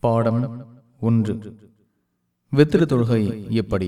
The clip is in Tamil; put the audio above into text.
பாடம் ஒன்று. வெத்திரு தொழுகை எப்படி?